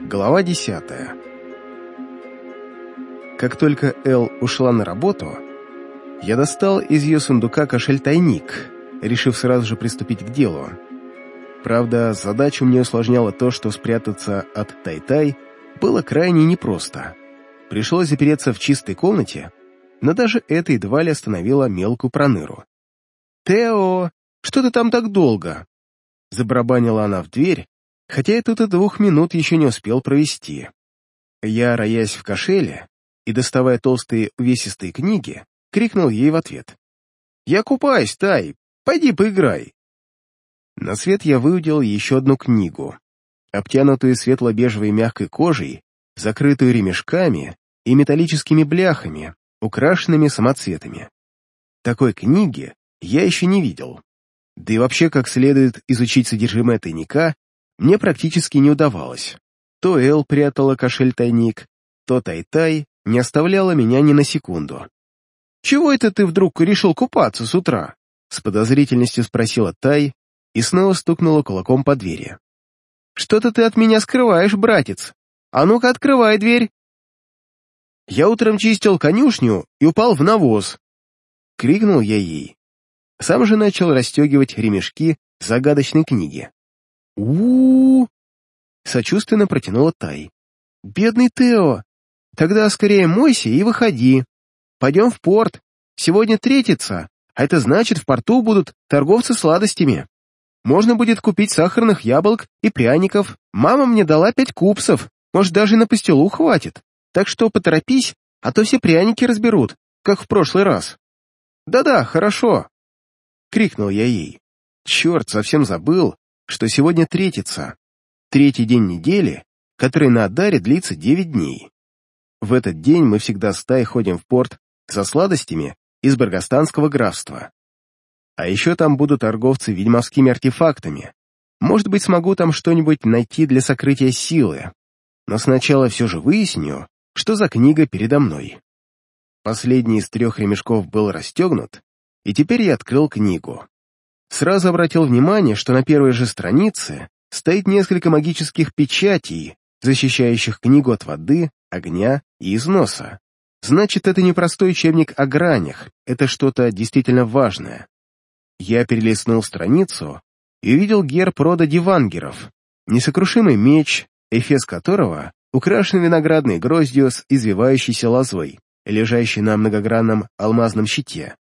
Глава десятая. Как только Эл ушла на работу, я достал из ее сундука кошель-тайник, решив сразу же приступить к делу. Правда, задачу мне усложняло то, что спрятаться от Тай-Тай было крайне непросто. Пришлось запереться в чистой комнате, но даже это едва ли остановило мелкую проныру. «Тео, что ты там так долго?» Забарабанила она в дверь, хотя я тут и двух минут еще не успел провести. Я, роясь в кошеле и доставая толстые увесистые книги, крикнул ей в ответ. «Я купаюсь, Тай, пойди поиграй». На свет я выудил еще одну книгу, обтянутую светло-бежевой мягкой кожей, закрытую ремешками и металлическими бляхами, украшенными самоцветами. Такой книги я еще не видел. Да и вообще, как следует изучить содержимое тайника, мне практически не удавалось. То Эл прятала кошель-тайник, то Тай-Тай не оставляла меня ни на секунду. «Чего это ты вдруг решил купаться с утра?» С подозрительностью спросила Тай и снова стукнула кулаком по двери. «Что-то ты от меня скрываешь, братец. А ну-ка, открывай дверь!» Я утром чистил конюшню и упал в навоз. Крикнул я ей. Сам же начал расстегивать ремешки загадочной книги у, Сочувственно протянула Тай. «Бедный Тео! Тогда скорее мойся и выходи. Пойдем в порт. Сегодня третица, а это значит, в порту будут торговцы сладостями. Можно будет купить сахарных яблок и пряников. Мама мне дала пять купсов, может, даже на пастилу хватит. Так что поторопись, а то все пряники разберут, как в прошлый раз». «Да-да, хорошо!» — крикнул я ей. Черт, совсем забыл, что сегодня третица, третий день недели, который на Адаре длится девять дней. В этот день мы всегда стаей ходим в порт за сладостями из Баргастанского графства. А еще там будут торговцы ведьмовскими артефактами. Может быть, смогу там что-нибудь найти для сокрытия силы. Но сначала все же выясню, что за книга передо мной. Последний из трех ремешков был расстегнут, и теперь я открыл книгу сразу обратил внимание, что на первой же странице стоит несколько магических печатей, защищающих книгу от воды, огня и износа. Значит, это не простой учебник о гранях, это что-то действительно важное. Я перелистнул страницу и увидел герб рода дивангеров, несокрушимый меч, эфес которого украшен виноградной гроздью с извивающейся лозой, лежащей на многогранном алмазном щите.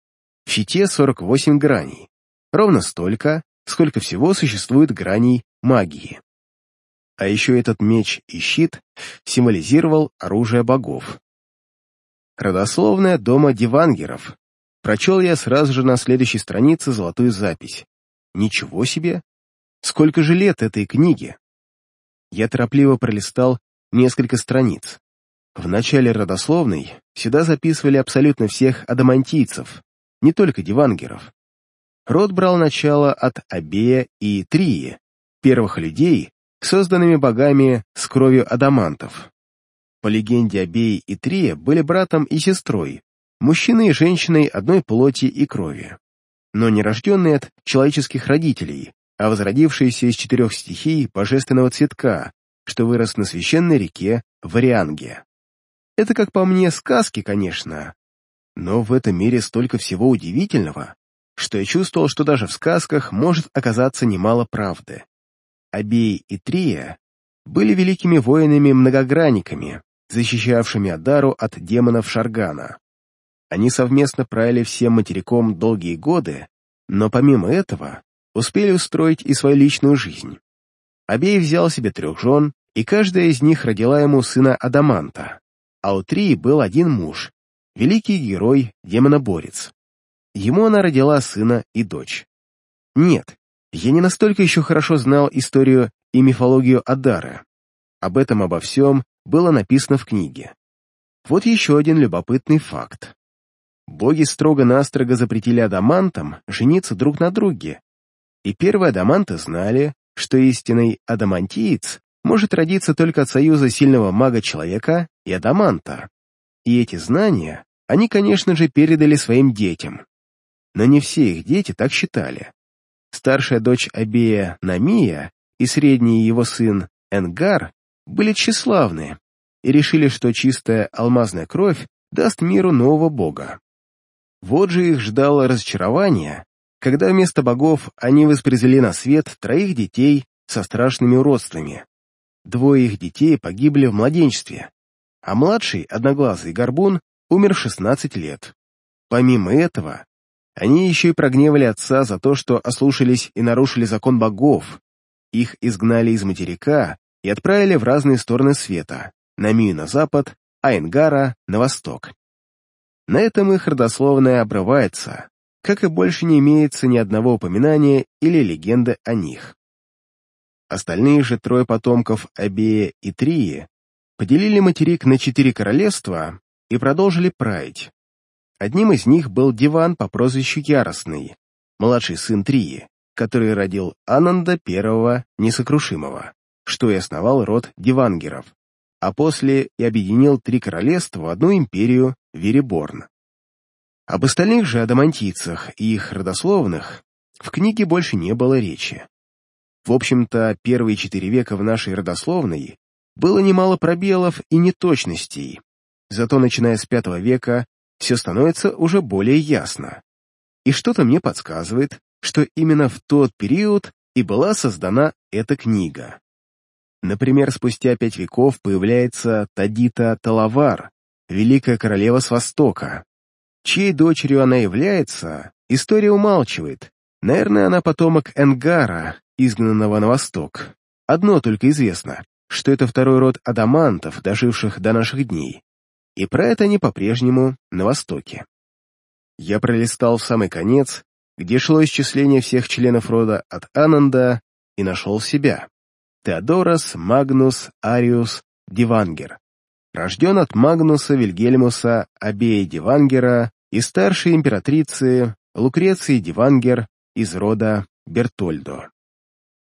В щите 48 граней ровно столько, сколько всего существует граней магии. А еще этот меч и щит символизировал оружие богов. Родословная дома Дивангеров. Прочел я сразу же на следующей странице золотую запись. Ничего себе! Сколько же лет этой книге? Я торопливо пролистал несколько страниц. В начале родословной сюда записывали абсолютно всех адамантийцев, не только дивангеров. Род брал начало от Абея и Трии, первых людей, созданными богами с кровью адамантов. По легенде, Абей и Трия были братом и сестрой, мужчиной и женщиной одной плоти и крови, но не рожденные от человеческих родителей, а возродившиеся из четырех стихий божественного цветка, что вырос на священной реке Варианге. Это, как по мне, сказки, конечно, но в этом мире столько всего удивительного, что я чувствовал, что даже в сказках может оказаться немало правды. Абей и Трия были великими воинами-многогранниками, защищавшими Адару от демонов Шаргана. Они совместно правили всем материком долгие годы, но помимо этого успели устроить и свою личную жизнь. Абей взял себе трех жен, и каждая из них родила ему сына Адаманта, а у Трии был один муж, великий герой-демоноборец. Ему она родила сына и дочь. Нет, я не настолько еще хорошо знал историю и мифологию Адара. Об этом обо всем было написано в книге. Вот еще один любопытный факт. Боги строго-настрого запретили адамантам жениться друг на друге, и первые адаманты знали, что истинный адамантиец может родиться только от союза сильного мага-человека и адаманта. И эти знания они, конечно же, передали своим детям но не все их дети так считали. Старшая дочь Абея Намия и средний его сын Энгар были тщеславны и решили, что чистая алмазная кровь даст миру нового бога. Вот же их ждало разочарование, когда вместо богов они воспроизвели на свет троих детей со страшными уродствами. Двое их детей погибли в младенчестве, а младший, одноглазый горбун, умер в 16 лет. Помимо этого, они еще и прогневали отца за то, что ослушались и нарушили закон богов. Их изгнали из материка и отправили в разные стороны света, на Мию на запад, а Энгара на восток. На этом их родословная обрывается, как и больше не имеется ни одного упоминания или легенды о них. Остальные же трое потомков Абея и Трии поделили материк на четыре королевства и продолжили править. Одним из них был Диван по прозвищу Яростный, младший сын Трии, который родил Ананда Первого Несокрушимого, что и основал род Дивангеров, а после и объединил три королевства в одну империю Вереборн. Об остальных же адамантийцах и их родословных в книге больше не было речи. В общем-то, первые четыре века в нашей родословной было немало пробелов и неточностей, зато начиная с V века все становится уже более ясно. И что-то мне подсказывает, что именно в тот период и была создана эта книга. Например, спустя пять веков появляется Тадита Талавар, великая королева с Востока. Чьей дочерью она является, история умалчивает. Наверное, она потомок Энгара, изгнанного на восток. Одно только известно, что это второй род адамантов, доживших до наших дней и про это они по-прежнему на Востоке. Я пролистал в самый конец, где шло исчисление всех членов рода от Ананда, и нашел себя. Теодорос Магнус Ариус Дивангер. Рожден от Магнуса Вильгельмуса Абея Дивангера и старшей императрицы Лукреции Дивангер из рода Бертольдо.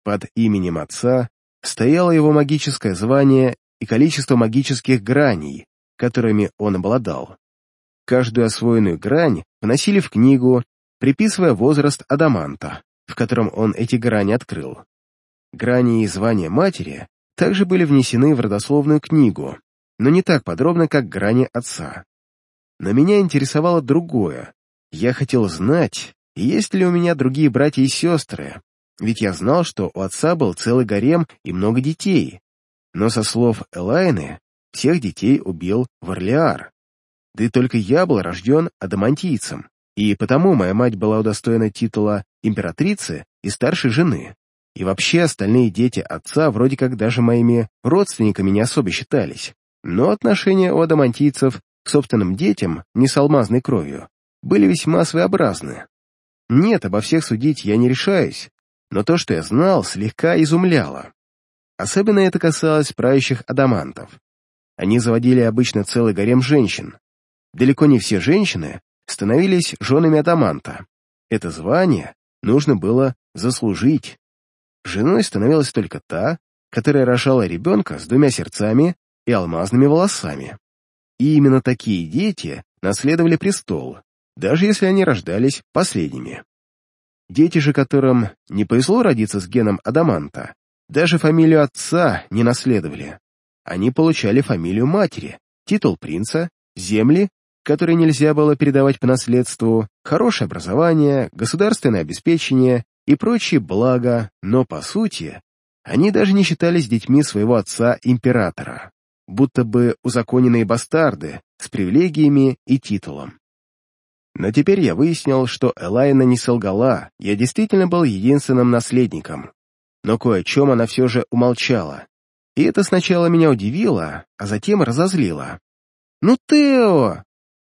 Под именем отца стояло его магическое звание и количество магических граней, которыми он обладал. Каждую освоенную грань вносили в книгу, приписывая возраст адаманта, в котором он эти грани открыл. Грани и звания матери также были внесены в родословную книгу, но не так подробно, как грани отца. Но меня интересовало другое. Я хотел знать, есть ли у меня другие братья и сестры, ведь я знал, что у отца был целый гарем и много детей. Но со слов Элайны, всех детей убил Варлиар. Да и только я был рожден адамантийцем, и потому моя мать была удостоена титула императрицы и старшей жены. И вообще остальные дети отца вроде как даже моими родственниками не особо считались. Но отношения у адамантийцев к собственным детям, не с алмазной кровью, были весьма своеобразны. Нет, обо всех судить я не решаюсь, но то, что я знал, слегка изумляло. Особенно это касалось правящих адамантов. Они заводили обычно целый гарем женщин. Далеко не все женщины становились женами адаманта. Это звание нужно было заслужить. Женой становилась только та, которая рожала ребенка с двумя сердцами и алмазными волосами. И именно такие дети наследовали престол, даже если они рождались последними. Дети же, которым не повезло родиться с геном адаманта, даже фамилию отца не наследовали. Они получали фамилию матери, титул принца, земли, которые нельзя было передавать по наследству, хорошее образование, государственное обеспечение и прочие блага, но, по сути, они даже не считались детьми своего отца-императора, будто бы узаконенные бастарды с привилегиями и титулом. Но теперь я выяснил, что Элайна не солгала, я действительно был единственным наследником. Но кое о чем она все же умолчала. И это сначала меня удивило, а затем разозлило. «Ну, Тео!»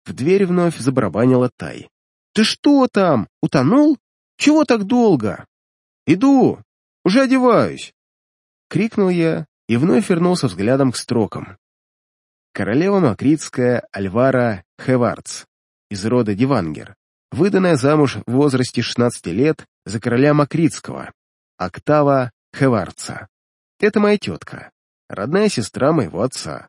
В дверь вновь забарабанила Тай. «Ты что там? Утонул? Чего так долго?» «Иду! Уже одеваюсь!» Крикнул я и вновь вернулся взглядом к строкам. Королева Макритская Альвара Хеварц из рода Дивангер, выданная замуж в возрасте 16 лет за короля Макритского, Октава Хеварца. Это моя тетка, родная сестра моего отца.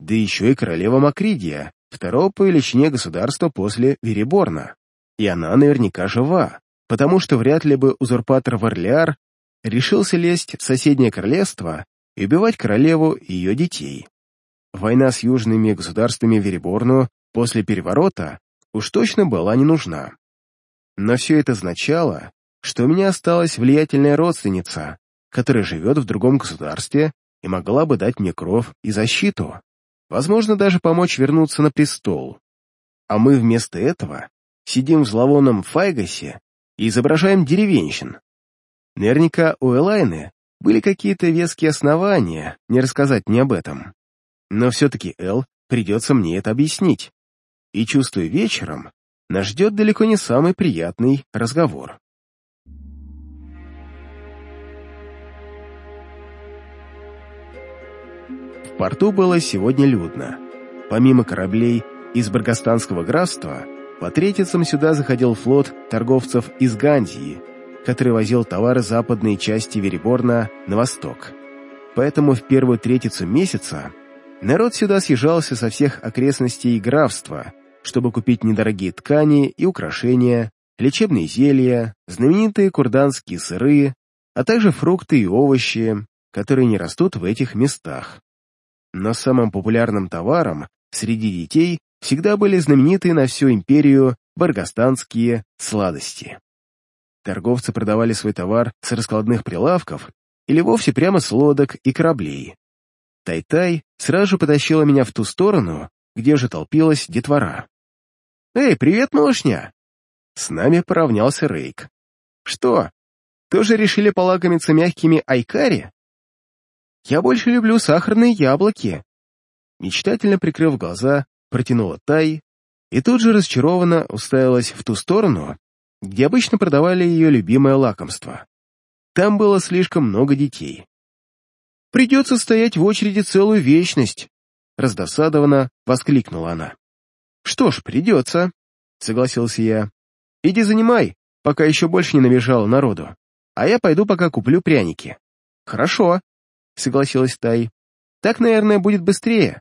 Да еще и королева Макридия, второго по величине государства после Вереборна. И она наверняка жива, потому что вряд ли бы узурпатор Варлиар решился лезть в соседнее королевство и убивать королеву и ее детей. Война с южными государствами Вереборну после переворота уж точно была не нужна. Но все это означало, что у меня осталась влиятельная родственница, которая живет в другом государстве и могла бы дать мне кровь и защиту, возможно, даже помочь вернуться на престол. А мы вместо этого сидим в зловонном Файгасе и изображаем деревенщин. Наверняка у Элайны были какие-то веские основания не рассказать мне об этом. Но все-таки Эл придется мне это объяснить. И чувствую, вечером нас ждет далеко не самый приятный разговор. Порту было сегодня людно. Помимо кораблей из Баргастанского графства, по третицам сюда заходил флот торговцев из Гандии, который возил товары западной части Вереборна на восток. Поэтому в первую третицу месяца народ сюда съезжался со всех окрестностей графства, чтобы купить недорогие ткани и украшения, лечебные зелья, знаменитые курданские сыры, а также фрукты и овощи, которые не растут в этих местах. Но самым популярным товаром среди детей всегда были знаменитые на всю империю баргастанские сладости. Торговцы продавали свой товар с раскладных прилавков или вовсе прямо с лодок и кораблей. Тай-Тай сразу потащила меня в ту сторону, где же толпилась детвора. «Эй, привет, малышня!» С нами поравнялся Рейк. «Что, тоже решили полакомиться мягкими айкари?» «Я больше люблю сахарные яблоки!» Мечтательно прикрыв глаза, протянула Тай и тут же разочарованно уставилась в ту сторону, где обычно продавали ее любимое лакомство. Там было слишком много детей. «Придется стоять в очереди целую вечность!» Раздосадованно воскликнула она. «Что ж, придется», — согласился я. «Иди занимай, пока еще больше не набежало народу, а я пойду пока куплю пряники». «Хорошо», — согласилась Тай. «Так, наверное, будет быстрее».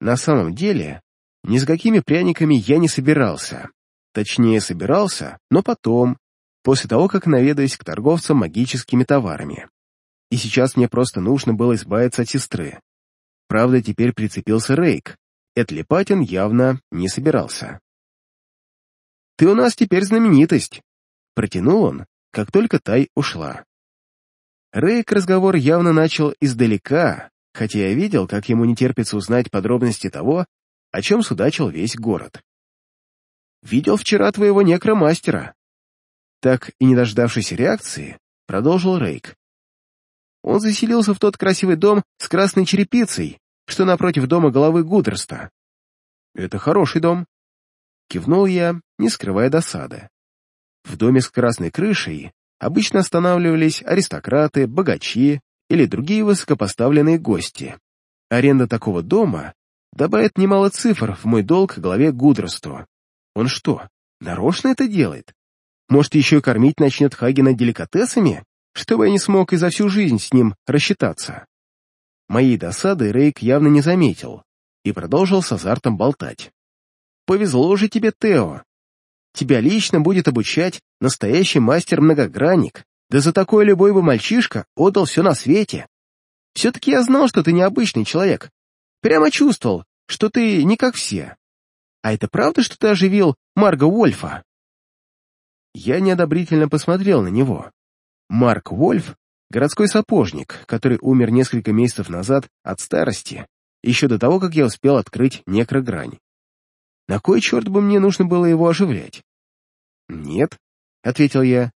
На самом деле, ни с какими пряниками я не собирался. Точнее, собирался, но потом, после того, как наведаюсь к торговцам магическими товарами. И сейчас мне просто нужно было избавиться от сестры. Правда, теперь прицепился Рейк, и отлипать явно не собирался. «Ты у нас теперь знаменитость», — протянул он, как только Тай ушла. Рейк разговор явно начал издалека, хотя я видел, как ему не терпится узнать подробности того, о чем судачил весь город. «Видел вчера твоего некромастера». Так и не дождавшись реакции, продолжил Рейк. Он заселился в тот красивый дом с красной черепицей, что напротив дома головы Гудерста. «Это хороший дом», — кивнул я, не скрывая досады. В доме с красной крышей обычно останавливались аристократы, богачи или другие высокопоставленные гости. Аренда такого дома добавит немало цифр в мой долг главе Гудросту. Он что, нарочно это делает? Может, еще и кормить начнет Хагена деликатесами, чтобы я не смог и за всю жизнь с ним рассчитаться? Моей досады Рейк явно не заметил и продолжил с азартом болтать. «Повезло же тебе, Тео. Тебя лично будет обучать настоящий мастер-многогранник, да за такое любой бы мальчишка отдал все на свете. Все-таки я знал, что ты необычный человек. Прямо чувствовал, что ты не как все. А это правда, что ты оживил Марга Вольфа?» Я неодобрительно посмотрел на него. Марк Вольф Городской сапожник, который умер несколько месяцев назад от старости, еще до того, как я успел открыть некрогрань. На кой черт бы мне нужно было его оживлять? «Нет», — ответил я.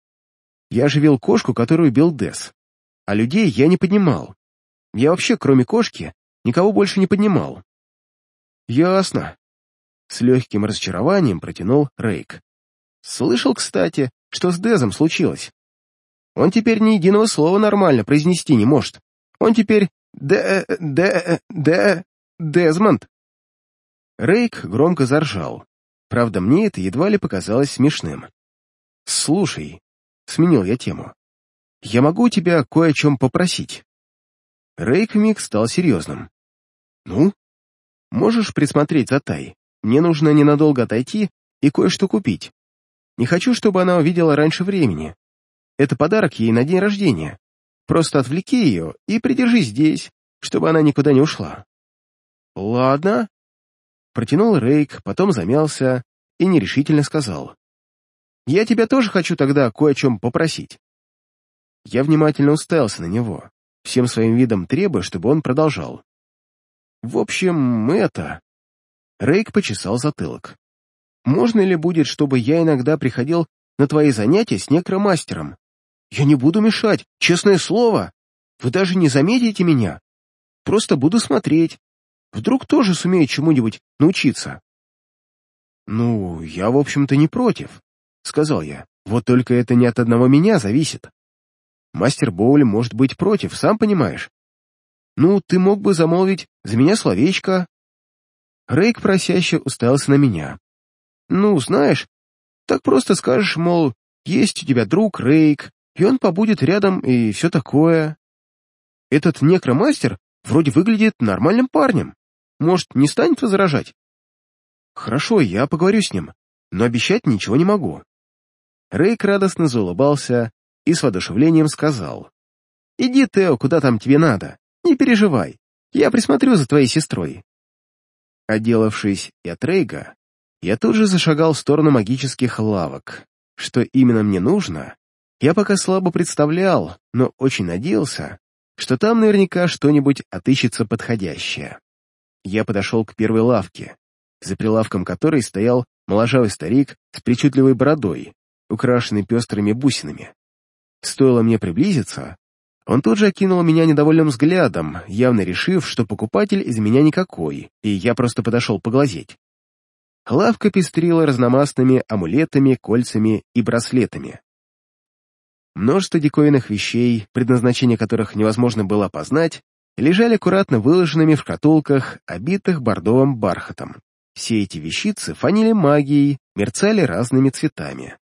«Я оживил кошку, которую убил Дес. А людей я не поднимал. Я вообще, кроме кошки, никого больше не поднимал». «Ясно», — с легким разочарованием протянул Рейк. «Слышал, кстати, что с Дезом случилось?» Он теперь ни единого слова нормально произнести не может. Он теперь Д... Д... Д... Дезмонд. Рейк громко заржал. Правда, мне это едва ли показалось смешным. «Слушай», — сменил я тему, — «я могу тебя кое о чем попросить?» Рейк миг стал серьезным. «Ну?» «Можешь присмотреть за Тай? Мне нужно ненадолго отойти и кое-что купить. Не хочу, чтобы она увидела раньше времени. Это подарок ей на день рождения. Просто отвлеки ее и придержи здесь, чтобы она никуда не ушла». «Ладно», — протянул Рейк, потом замялся и нерешительно сказал. «Я тебя тоже хочу тогда кое о чем попросить». Я внимательно уставился на него, всем своим видом требуя, чтобы он продолжал. «В общем, это...» Рейк почесал затылок. «Можно ли будет, чтобы я иногда приходил на твои занятия с некромастером? Я не буду мешать, честное слово. Вы даже не заметите меня. Просто буду смотреть. Вдруг тоже сумею чему-нибудь научиться». «Ну, я, в общем-то, не против», — сказал я. «Вот только это не от одного меня зависит. Мастер Боули может быть против, сам понимаешь. Ну, ты мог бы замолвить за меня словечко». Рейк просяще уставился на меня. «Ну, знаешь, так просто скажешь, мол, есть у тебя друг Рейк, и он побудет рядом и все такое. Этот некромастер вроде выглядит нормальным парнем. Может, не станет возражать? Хорошо, я поговорю с ним, но обещать ничего не могу. Рейк радостно заулыбался и с воодушевлением сказал. «Иди, Тео, куда там тебе надо. Не переживай, я присмотрю за твоей сестрой». Отделавшись от Рейга, я тут же зашагал в сторону магических лавок. Что именно мне нужно, я пока слабо представлял, но очень надеялся, что там наверняка что-нибудь отыщется подходящее. Я подошел к первой лавке, за прилавком которой стоял моложавый старик с причудливой бородой, украшенный пестрыми бусинами. Стоило мне приблизиться, он тут же окинул меня недовольным взглядом, явно решив, что покупатель из меня никакой, и я просто подошел поглазеть. Лавка пестрила разномастными амулетами, кольцами и браслетами. Множество диковинных вещей, предназначение которых невозможно было опознать, лежали аккуратно выложенными в шкатулках, обитых бордовым бархатом. Все эти вещицы фанили магией, мерцали разными цветами.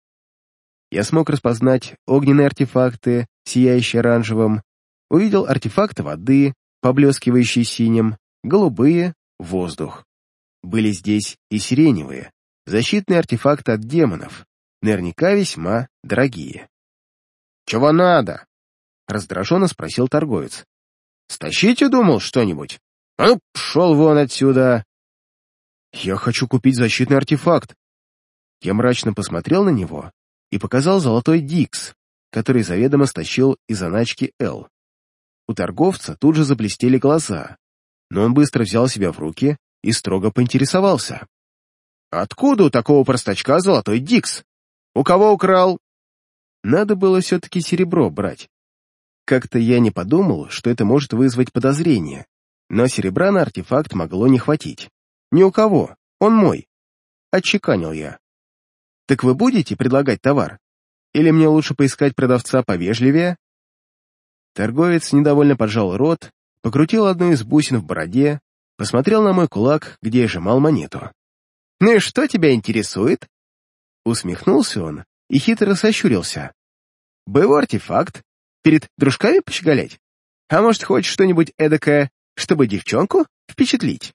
Я смог распознать огненные артефакты, сияющие оранжевым, увидел артефакты воды, поблескивающие синим, голубые — воздух. Были здесь и сиреневые, защитные артефакты от демонов, наверняка весьма дорогие. «Чего надо?» — раздраженно спросил торговец. «Стащите, думал, что-нибудь? А ну, пшел вон отсюда!» «Я хочу купить защитный артефакт». Я мрачно посмотрел на него и показал золотой Дикс, который заведомо стащил из заначки Л. У торговца тут же заблестели глаза, но он быстро взял себя в руки и строго поинтересовался. «Откуда у такого простачка золотой Дикс? У кого украл?» Надо было все-таки серебро брать. Как-то я не подумал, что это может вызвать подозрение, но серебра на артефакт могло не хватить. Ни у кого, он мой. Отчеканил я. Так вы будете предлагать товар? Или мне лучше поискать продавца повежливее? Торговец недовольно поджал рот, покрутил одну из бусин в бороде, посмотрел на мой кулак, где я сжимал монету. «Ну и что тебя интересует?» Усмехнулся он и хитро сощурился. «Был артефакт? Перед дружками пощеголять? А может, хочешь что-нибудь эдакое, чтобы девчонку впечатлить?»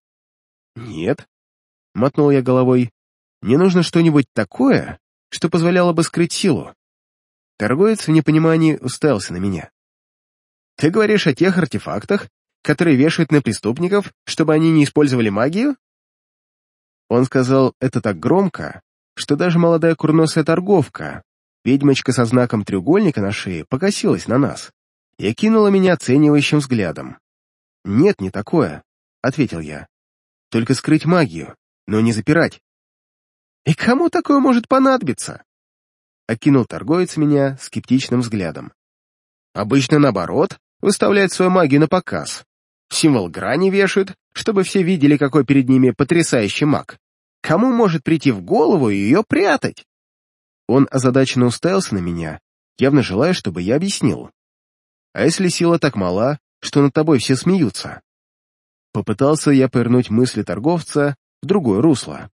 «Нет», — мотнул я головой, — «мне нужно что-нибудь такое, что позволяло бы скрыть силу». Торговец в непонимании уставился на меня. «Ты говоришь о тех артефактах, которые вешают на преступников, чтобы они не использовали магию?» Он сказал это так громко, что даже молодая курносая торговка, ведьмочка со знаком треугольника на шее, покосилась на нас и окинула меня оценивающим взглядом. «Нет, не такое», — ответил я. «Только скрыть магию, но не запирать». «И кому такое может понадобиться?» Окинул торговец меня скептичным взглядом. «Обычно наоборот, выставляет свою магию на показ. Символ грани вешают, чтобы все видели, какой перед ними потрясающий маг. Кому может прийти в голову ее прятать? Он озадаченно уставился на меня, явно желая, чтобы я объяснил. А если сила так мала, что над тобой все смеются? Попытался я повернуть мысли торговца в другое русло.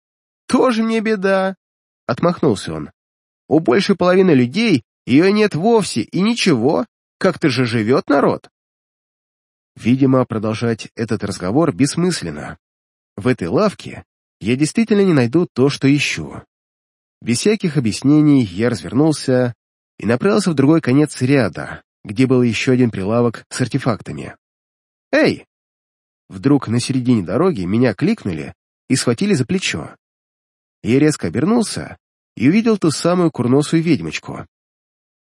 «Тоже мне беда!» — отмахнулся он. «У большей половины людей ее нет вовсе, и ничего, как-то же живет народ!» Видимо, продолжать этот разговор бессмысленно. В этой лавке я действительно не найду то, что ищу. Без всяких объяснений я развернулся и направился в другой конец ряда, где был еще один прилавок с артефактами. «Эй!» Вдруг на середине дороги меня кликнули и схватили за плечо. Я резко обернулся и увидел ту самую курносую ведьмочку.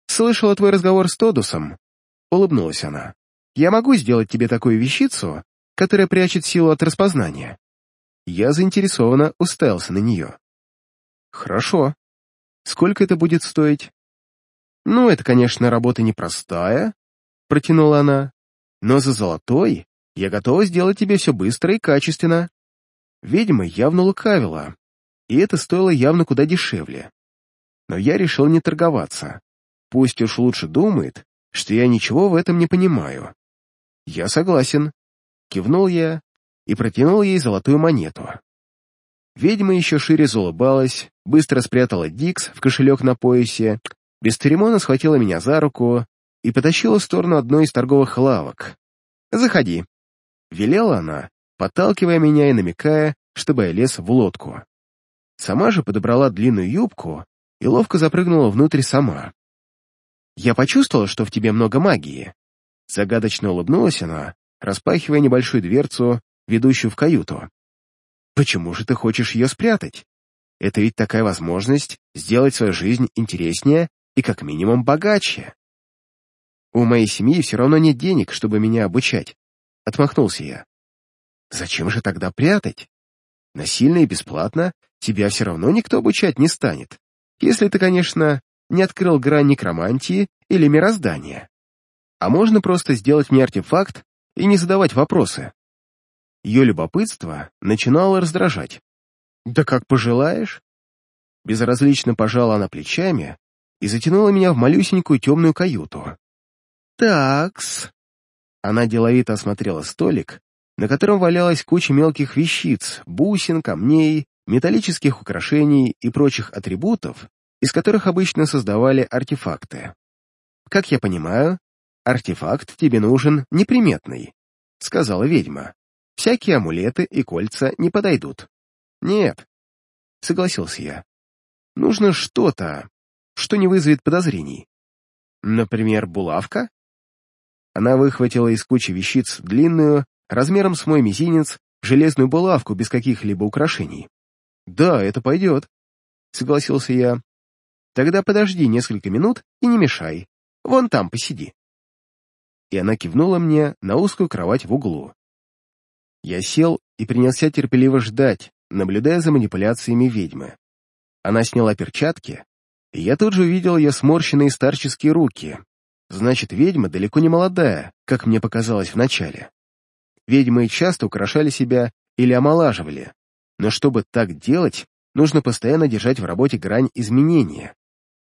«Слышала твой разговор с Тодусом?» — улыбнулась она. «Я могу сделать тебе такую вещицу, которая прячет силу от распознания». Я заинтересованно уставился на нее. «Хорошо. Сколько это будет стоить?» «Ну, это, конечно, работа непростая», — протянула она, «но за золотой я готова сделать тебе все быстро и качественно». Ведьма явно лукавила, и это стоило явно куда дешевле. Но я решил не торговаться. Пусть уж лучше думает, что я ничего в этом не понимаю. Я согласен. Кивнул я и протянул ей золотую монету. Ведьма еще шире заулыбалась, быстро спрятала Дикс в кошелек на поясе, без церемона схватила меня за руку и потащила в сторону одной из торговых лавок. «Заходи», — велела она, подталкивая меня и намекая, чтобы я лез в лодку. Сама же подобрала длинную юбку и ловко запрыгнула внутрь сама. «Я почувствовала, что в тебе много магии». Загадочно улыбнулась она, распахивая небольшую дверцу, ведущую в каюту. «Почему же ты хочешь ее спрятать? Это ведь такая возможность сделать свою жизнь интереснее и как минимум богаче. У моей семьи все равно нет денег, чтобы меня обучать. Отмахнулся я. Зачем же тогда прятать? Насильно и бесплатно тебя все равно никто обучать не станет. Если ты, конечно, не открыл грань некромантии или мироздания. А можно просто сделать мне артефакт и не задавать вопросы. Ее любопытство начинало раздражать. «Да как пожелаешь». Безразлично пожала она плечами и затянула меня в малюсенькую темную каюту. «Такс». Она деловито осмотрела столик, на котором валялась куча мелких вещиц, бусин, камней, металлических украшений и прочих атрибутов, из которых обычно создавали артефакты. «Как я понимаю, артефакт тебе нужен неприметный», — сказала ведьма. «Всякие амулеты и кольца не подойдут». «Нет», — согласился я. «Нужно что-то, что не вызовет подозрений. Например, булавка?» Она выхватила из кучи вещиц длинную, размером с мой мизинец, железную булавку без каких-либо украшений. «Да, это пойдет», — согласился я. «Тогда подожди несколько минут и не мешай. Вон там посиди». И она кивнула мне на узкую кровать в углу. Я сел и принялся терпеливо ждать, наблюдая за манипуляциями ведьмы. Она сняла перчатки, и я тут же увидел ее сморщенные старческие руки. Значит, ведьма далеко не молодая, как мне показалось вначале. Ведьмы часто украшали себя или омолаживали, но чтобы так делать, нужно постоянно держать в работе грань изменения.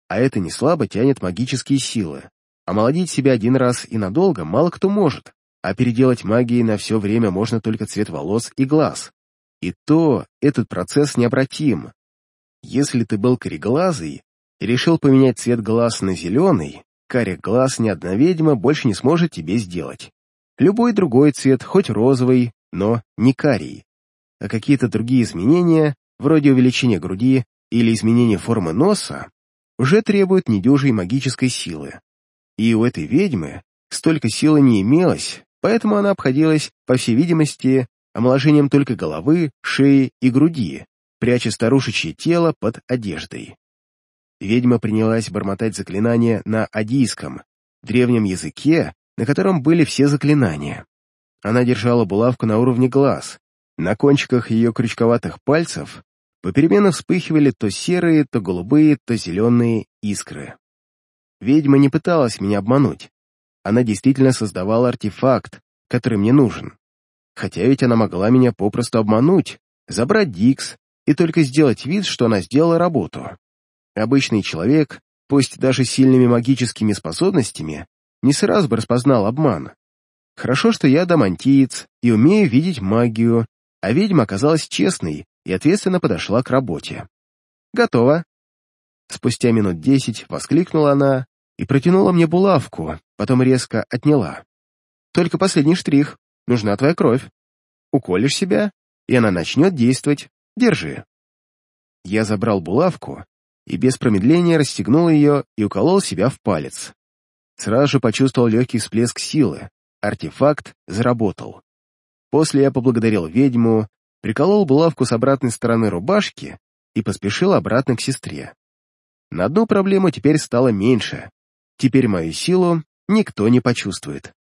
А это не слабо тянет магические силы. Омолодить себя один раз и надолго мало кто может, а переделать магией на все время можно только цвет волос и глаз. И то этот процесс необратим. Если ты был кореглазый и решил поменять цвет глаз на зеленый, карих глаз ни одна ведьма больше не сможет тебе сделать. Любой другой цвет, хоть розовый, но не карий. А какие-то другие изменения, вроде увеличения груди или изменения формы носа, уже требуют недюжей магической силы. И у этой ведьмы столько силы не имелось, поэтому она обходилась, по всей видимости, омоложением только головы, шеи и груди, пряча старушечье тело под одеждой. Ведьма принялась бормотать заклинания на адийском, древнем языке, на котором были все заклинания. Она держала булавку на уровне глаз. На кончиках ее крючковатых пальцев попеременно вспыхивали то серые, то голубые, то зеленые искры. Ведьма не пыталась меня обмануть. Она действительно создавала артефакт, который мне нужен. Хотя ведь она могла меня попросту обмануть, забрать Дикс и только сделать вид, что она сделала работу. Обычный человек, пусть даже сильными магическими способностями, не сразу бы распознал обман. Хорошо, что я дамантиец и умею видеть магию, а ведьма оказалась честной и ответственно подошла к работе. «Готово!» Спустя минут десять воскликнула она и протянула мне булавку, потом резко отняла. «Только последний штрих. Нужна твоя кровь. Уколешь себя, и она начнет действовать. Держи». Я забрал булавку и без промедления расстегнул ее и уколол себя в палец. Сразу же почувствовал легкий всплеск силы. Артефакт заработал. После я поблагодарил ведьму, приколол булавку с обратной стороны рубашки и поспешил обратно к сестре. На одну проблему теперь стало меньше. Теперь мою силу никто не почувствует.